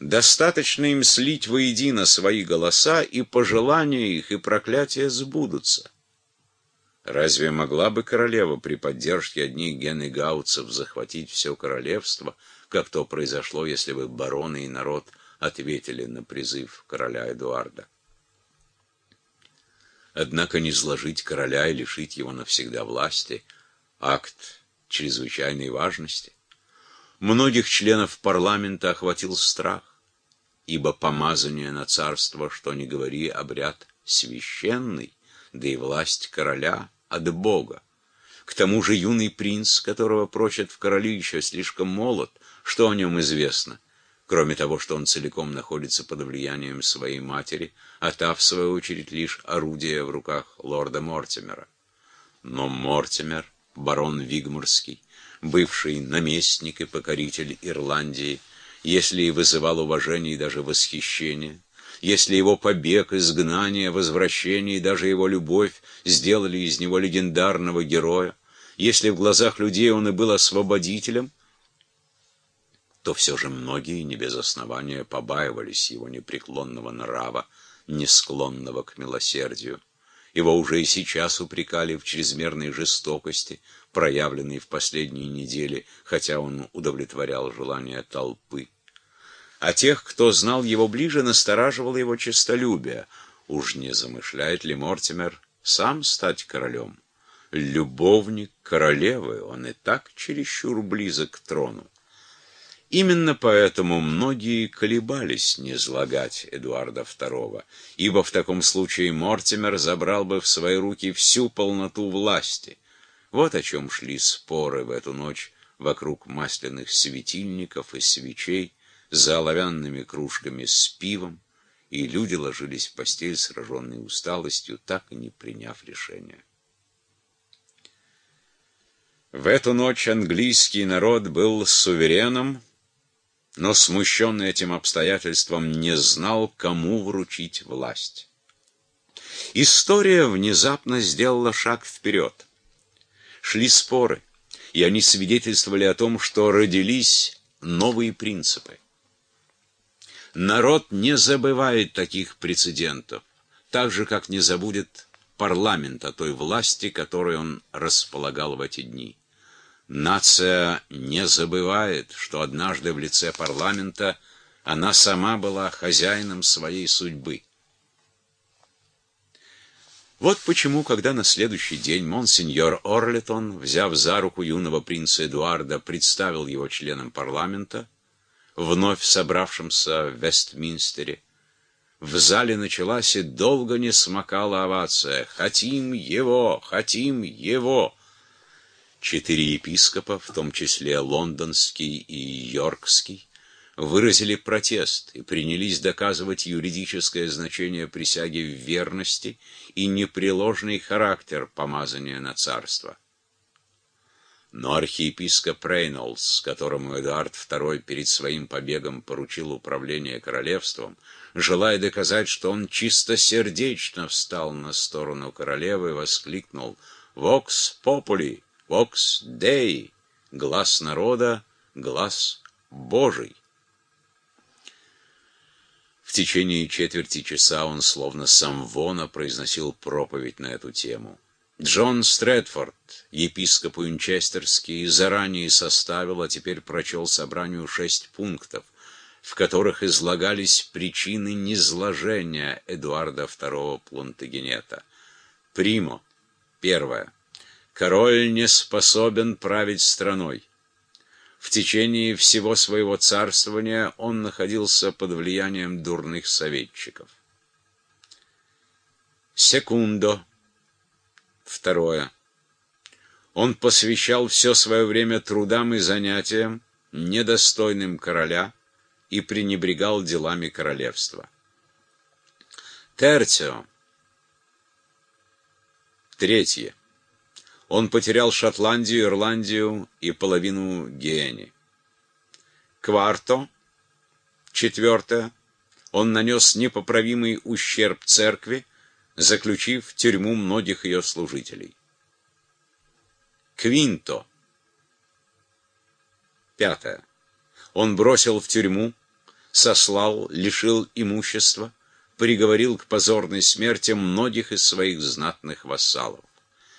Достаточно им слить воедино свои голоса, и пожелания их, и проклятия сбудутся. Разве могла бы королева при поддержке одних генегауцев захватить все королевство, как то произошло, если бы бароны и народ ответили на призыв короля Эдуарда? Однако не сложить короля и лишить его навсегда власти – акт чрезвычайной важности. Многих членов парламента охватил страх, ибо помазание на царство, что ни говори, обряд священный, да и власть короля от Бога. К тому же юный принц, которого прочат в короли, еще слишком молод, что о нем известно, кроме того, что он целиком находится под влиянием своей матери, а та, в свою очередь, лишь орудие в руках лорда Мортимера. Но Мортимер, барон Вигмурский, бывший наместник и покоритель Ирландии, если и вызывал уважение и даже восхищение, если его побег, изгнание, возвращение и даже его любовь сделали из него легендарного героя, если в глазах людей он и был освободителем, то все же многие не без основания побаивались его непреклонного нрава, не склонного к милосердию. Его уже и сейчас упрекали в чрезмерной жестокости, проявленной в последние недели, хотя он удовлетворял желания толпы. А тех, кто знал его ближе, настораживало его честолюбие. Уж не замышляет ли Мортимер сам стать королем? Любовник королевы, он и так чересчур близок к трону. Именно поэтому многие колебались не излагать Эдуарда II, ибо в таком случае Мортимер забрал бы в свои руки всю полноту власти. Вот о чем шли споры в эту ночь вокруг масляных светильников и свечей, за оловянными кружками с пивом, и люди ложились в постель, сраженные усталостью, так и не приняв решения. В эту ночь английский народ был сувереном, но, смущенный этим обстоятельством, не знал, кому вручить власть. История внезапно сделала шаг вперед. Шли споры, и они свидетельствовали о том, что родились новые принципы. Народ не забывает таких прецедентов, так же, как не забудет парламент о той власти, которой он располагал в эти дни. Нация не забывает, что однажды в лице парламента она сама была хозяином своей судьбы. Вот почему, когда на следующий день монсеньор Орлетон, взяв за руку юного принца Эдуарда, представил его членам парламента, вновь собравшимся в Вестминстере, в зале началась и долго не смакала овация «Хотим его! Хотим его!» Четыре епископа, в том числе лондонский и йоркский, выразили протест и принялись доказывать юридическое значение присяги в верности и непреложный характер помазания на царство. Но архиепископ Рейнольдс, которому Эдуард II перед своим побегом поручил управление королевством, желая доказать, что он чистосердечно встал на сторону королевы, воскликнул «Вокс попули!» Вокс Дей, глаз народа, глаз Божий. В течение четверти часа он словно самвона произносил проповедь на эту тему. Джон Стрэдфорд, епископ Уинчестерский, заранее составил, а теперь прочел собранию шесть пунктов, в которых излагались причины низложения Эдуарда II Плантагенета. Примо. Первое. Король не способен править страной. В течение всего своего царствования он находился под влиянием дурных советчиков. Секундо. Второе. Он посвящал все свое время трудам и занятиям, недостойным короля, и пренебрегал делами королевства. Терцио. Третье. Он потерял Шотландию, Ирландию и половину Гиени. Кварто. Четвертое. Он нанес непоправимый ущерб церкви, заключив в тюрьму многих ее служителей. Квинто. Пятое. Он бросил в тюрьму сослал, лишил имущества, приговорил к позорной смерти многих из своих знатных вассалов.